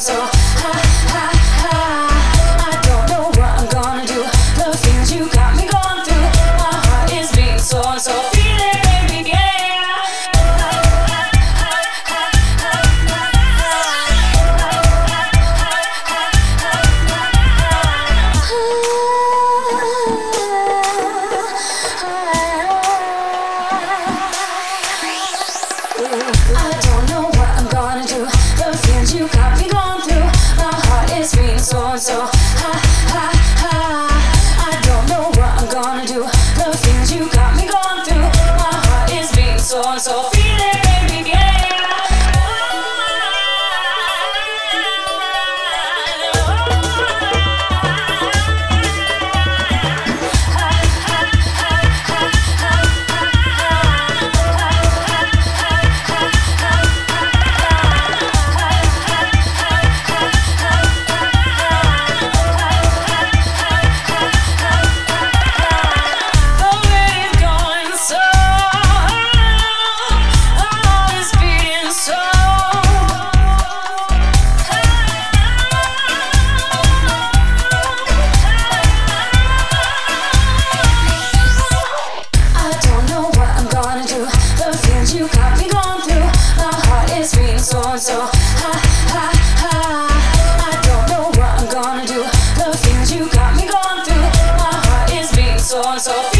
so so so so.